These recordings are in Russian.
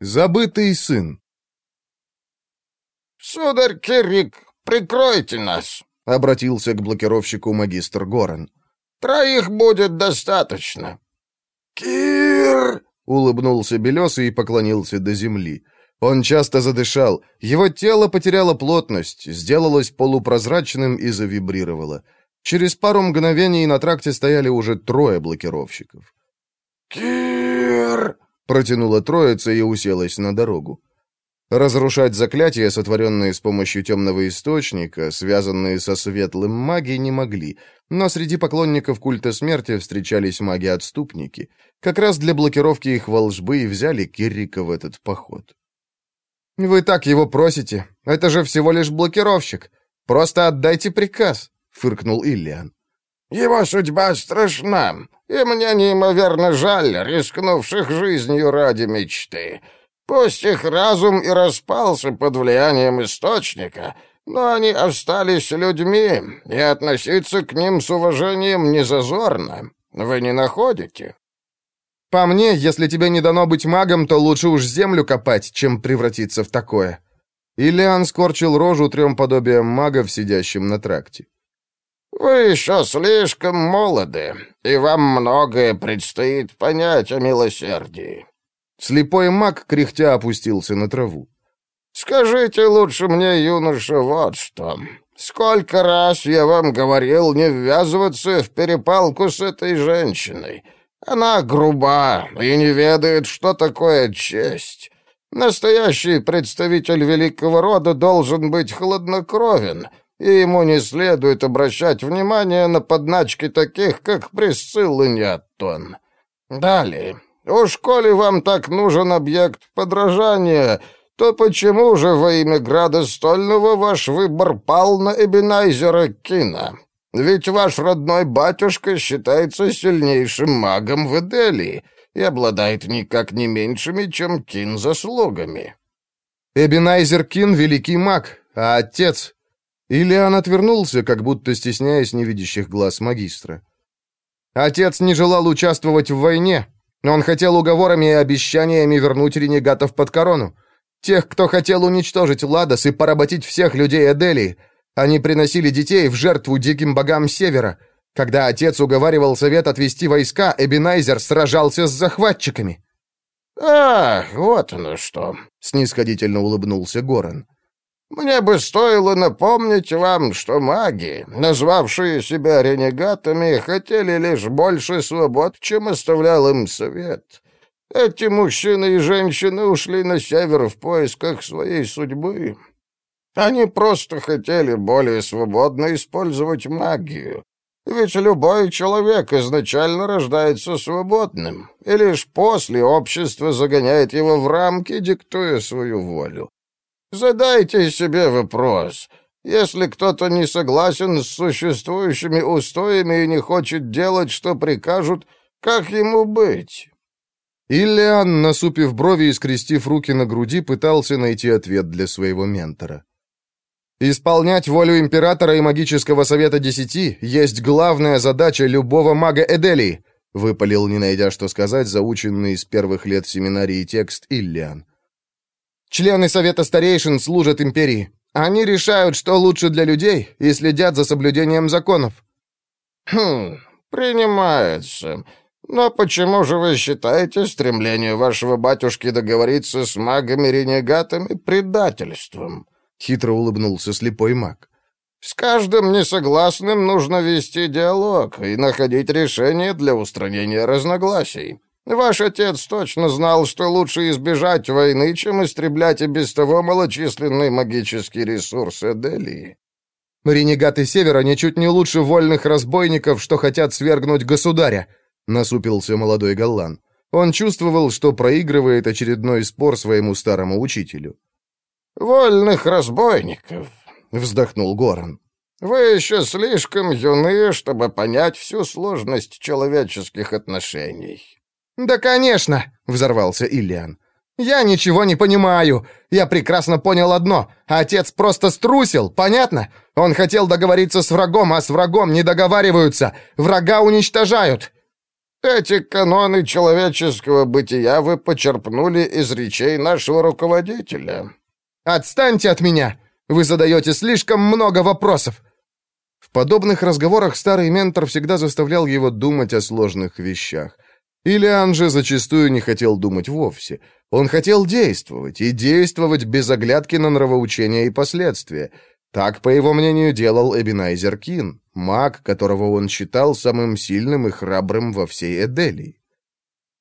Забытый сын. «Сударь Кирик, прикройте нас!» — обратился к блокировщику магистр Горан. «Троих будет достаточно». «Кир!» — улыбнулся Белесый и поклонился до земли. Он часто задышал, его тело потеряло плотность, сделалось полупрозрачным и завибрировало. Через пару мгновений на тракте стояли уже трое блокировщиков. «Кир!» — протянула троица и уселась на дорогу. Разрушать заклятия, сотворенные с помощью темного источника, связанные со светлым магией, не могли, но среди поклонников культа смерти встречались маги-отступники. Как раз для блокировки их волжбы и взяли Киррика в этот поход. «Вы так его просите. Это же всего лишь блокировщик. Просто отдайте приказ», — фыркнул Иллиан. «Его судьба страшна, и мне неимоверно жаль рискнувших жизнью ради мечты. Пусть их разум и распался под влиянием источника, но они остались людьми, и относиться к ним с уважением не зазорно. Вы не находите?» «По мне, если тебе не дано быть магом, то лучше уж землю копать, чем превратиться в такое». Ильян скорчил рожу трем подобием магов, сидящим на тракте. «Вы еще слишком молоды, и вам многое предстоит понять о милосердии». Слепой маг кряхтя опустился на траву. «Скажите лучше мне, юноша, вот что. Сколько раз я вам говорил не ввязываться в перепалку с этой женщиной. Она груба и не ведает, что такое честь. Настоящий представитель великого рода должен быть хладнокровен, и ему не следует обращать внимание на подначки таких, как Присцилла Ниаттон. Далее. Уж коли вам так нужен объект подражания, то почему же во имя Града Стольного ваш выбор пал на Эбенайзера Кина? Ведь ваш родной батюшка считается сильнейшим магом в Эделии и обладает никак не меньшими, чем Кин заслугами. Эбенайзер Кин — великий маг, а отец... Ильян отвернулся, как будто стесняясь невидящих глаз магистра. Отец не желал участвовать в войне. Он хотел уговорами и обещаниями вернуть ренегатов под корону. Тех, кто хотел уничтожить Ладос и поработить всех людей Эделии, они приносили детей в жертву диким богам Севера. Когда отец уговаривал совет отвести войска, Эбинайзер сражался с захватчиками. «Ах, вот оно что!» — снисходительно улыбнулся Горан. «Мне бы стоило напомнить вам, что маги, назвавшие себя ренегатами, хотели лишь больше свобод, чем оставлял им совет. Эти мужчины и женщины ушли на север в поисках своей судьбы. Они просто хотели более свободно использовать магию. Ведь любой человек изначально рождается свободным, и лишь после общество загоняет его в рамки, диктуя свою волю. Задайте себе вопрос. Если кто-то не согласен с существующими устоями и не хочет делать, что прикажут, как ему быть? Иллиан, насупив брови и скрестив руки на груди, пытался найти ответ для своего ментора. Исполнять волю императора и магического совета десяти есть главная задача любого мага Эделии, выпалил, не найдя что сказать, заученный с первых лет семинарии текст Иллиан. Члены совета старейшин служат империи. Они решают, что лучше для людей, и следят за соблюдением законов. Хм, принимается. Но почему же вы считаете стремление вашего батюшки договориться с магами-ренегатами предательством? — хитро улыбнулся слепой маг. «С каждым несогласным нужно вести диалог и находить решение для устранения разногласий. Ваш отец точно знал, что лучше избежать войны, чем истреблять и без того малочисленный магический ресурс Эделии». «Ренегаты Севера ничуть не лучше вольных разбойников, что хотят свергнуть государя», — насупился молодой Галлан. Он чувствовал, что проигрывает очередной спор своему старому учителю. «Вольных разбойников», — вздохнул Горан. «Вы еще слишком юны, чтобы понять всю сложность человеческих отношений». «Да, конечно», — взорвался Ильян. «Я ничего не понимаю. Я прекрасно понял одно. Отец просто струсил, понятно? Он хотел договориться с врагом, а с врагом не договариваются. Врага уничтожают». Эти каноны человеческого бытия вы почерпнули из речей нашего руководителя». «Отстаньте от меня! Вы задаете слишком много вопросов!» В подобных разговорах старый ментор всегда заставлял его думать о сложных вещах. Ильян же зачастую не хотел думать вовсе. Он хотел действовать, и действовать без оглядки на нравоучения и последствия. Так, по его мнению, делал Эбинайзер Кин, маг, которого он считал самым сильным и храбрым во всей Эделии.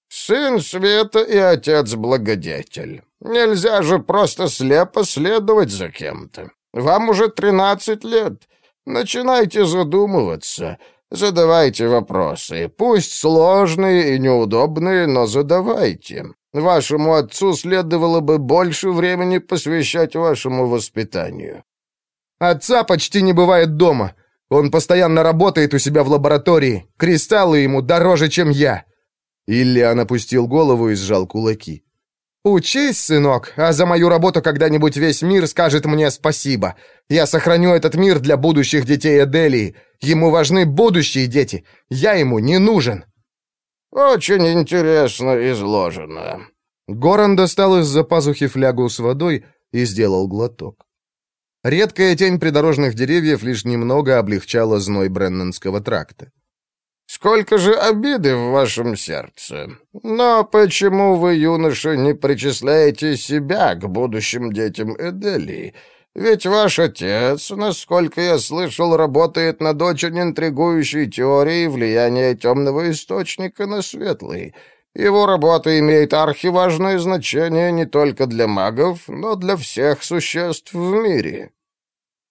«Сын света и отец-благодетель. Нельзя же просто слепо следовать за кем-то. Вам уже тринадцать лет. Начинайте задумываться». Задавайте вопросы, пусть сложные и неудобные, но задавайте. Вашему отцу следовало бы больше времени посвящать вашему воспитанию». «Отца почти не бывает дома. Он постоянно работает у себя в лаборатории. Кристаллы ему дороже, чем я». Ильян опустил голову и сжал кулаки. «Учись, сынок, а за мою работу когда-нибудь весь мир скажет мне спасибо. Я сохраню этот мир для будущих детей Эделии. Ему важны будущие дети. Я ему не нужен». «Очень интересно изложено». Горан достал из-за пазухи флягу с водой и сделал глоток. Редкая тень придорожных деревьев лишь немного облегчала зной Бреннанского тракта. Сколько же обиды в вашем сердце. Но почему вы, юноша, не причисляете себя к будущим детям Эделии? Ведь ваш отец, насколько я слышал, работает над очень интригующей теорией влияния темного источника на светлый. Его работа имеет архиважное значение не только для магов, но для всех существ в мире».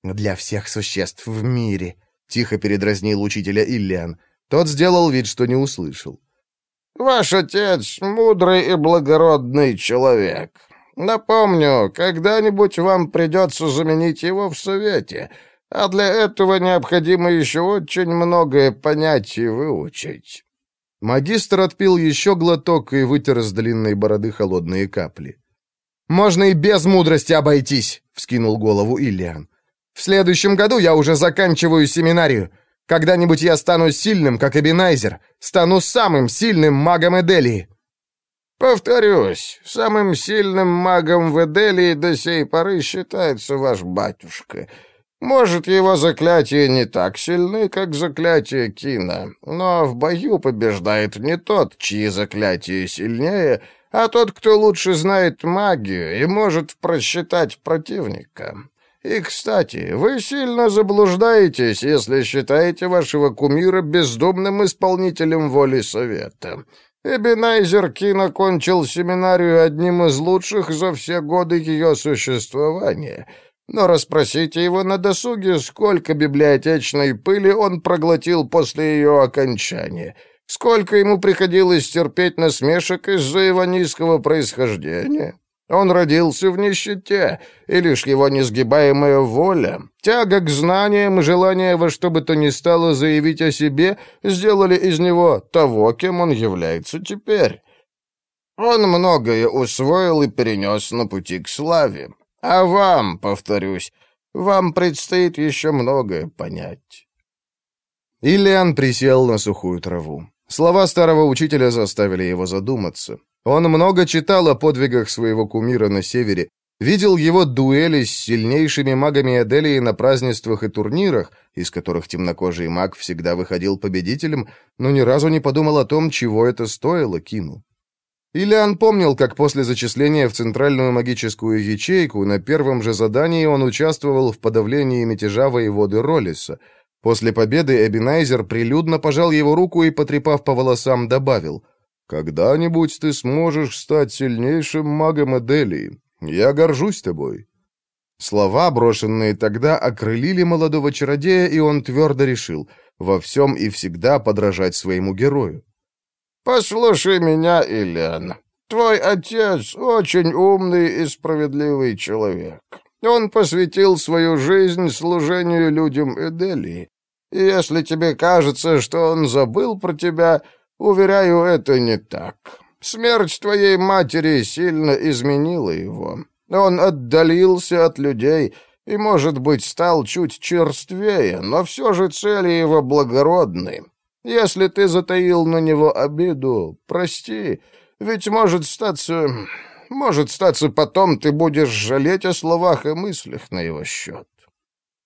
«Для всех существ в мире», — тихо передразнил учителя Иллиан. Тот сделал вид, что не услышал. «Ваш отец — мудрый и благородный человек. Напомню, когда-нибудь вам придется заменить его в совете, а для этого необходимо еще очень многое понять и выучить». Магистр отпил еще глоток и вытер с длинной бороды холодные капли. «Можно и без мудрости обойтись», — вскинул голову Ильян. «В следующем году я уже заканчиваю семинарию. Когда-нибудь я стану сильным, как Эбинайзер, стану самым сильным магом Эделии». «Повторюсь, самым сильным магом в Эделии до сей поры считается ваш батюшка. Может, его заклятия не так сильны, как заклятие Кина, но в бою побеждает не тот, чьи заклятия сильнее, а тот, кто лучше знает магию и может просчитать противника. И, кстати, вы сильно заблуждаетесь, если считаете вашего кумира бездумным исполнителем воли совета. Эбенайзер Кин окончил семинарию одним из лучших за все годы ее существования. Но расспросите его на досуге, сколько библиотечной пыли он проглотил после ее окончания, сколько ему приходилось терпеть насмешек из-за его низкого происхождения. Он родился в нищете, и лишь его несгибаемая воля, тяга к знаниям и желание во что бы то ни стало заявить о себе сделали из него того, кем он является теперь. Он многое усвоил и перенес на пути к славе. А вам, повторюсь, вам предстоит еще многое понять. Ильян присел на сухую траву. Слова старого учителя заставили его задуматься. Он много читал о подвигах своего кумира на севере, видел его дуэли с сильнейшими магами Аделии на празднествах и турнирах, из которых темнокожий маг всегда выходил победителем, но ни разу не подумал о том, чего это стоило Кину. Ильян помнил, как после зачисления в центральную магическую ячейку на первом же задании он участвовал в подавлении мятежа воеводы Роллиса. После победы Эбинайзер прилюдно пожал его руку и, потрепав по волосам, добавил — когда-нибудь ты сможешь стать сильнейшим магом Эделии. Я горжусь тобой». Слова, брошенные тогда, окрылили молодого чародея, и он твердо решил во всем и всегда подражать своему герою. «Послушай меня, Ильян. Твой отец очень умный и справедливый человек. Он посвятил свою жизнь служению людям Эделии. И если тебе кажется, что он забыл про тебя, Уверяю, это не так. Смерть твоей матери сильно изменила его. Он отдалился от людей и, может быть, стал чуть черствее, но все же цели его благородны. Если ты затаил на него обиду, прости, ведь может статься... Может статься, потом ты будешь жалеть о словах и мыслях на его счет».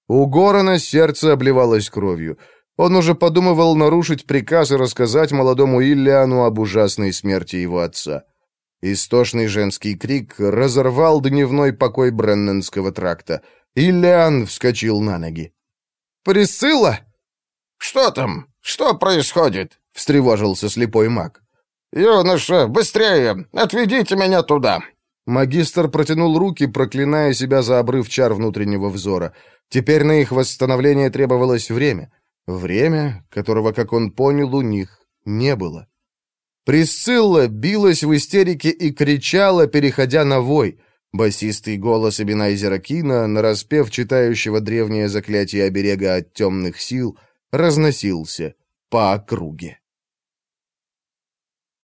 У Горана сердце обливалось кровью. Он уже подумывал нарушить приказ и рассказать молодому Иллиану об ужасной смерти его отца. Истошный женский крик разорвал дневной покой Бренненского тракта. Иллиан вскочил на ноги. «Присыла?» «Что там? Что происходит?» — встревожился слепой маг. «Юноша, быстрее! Отведите меня туда!» Магистр протянул руки, проклиная себя за обрыв чар внутреннего взора. Теперь на их восстановление требовалось время. Время, которого, как он понял, у них не было. Присцилла билась в истерике и кричала, переходя на вой. Басистый голос Эбенайзера Кина, нараспев читающего древнее заклятие оберега от темных сил, разносился по округе.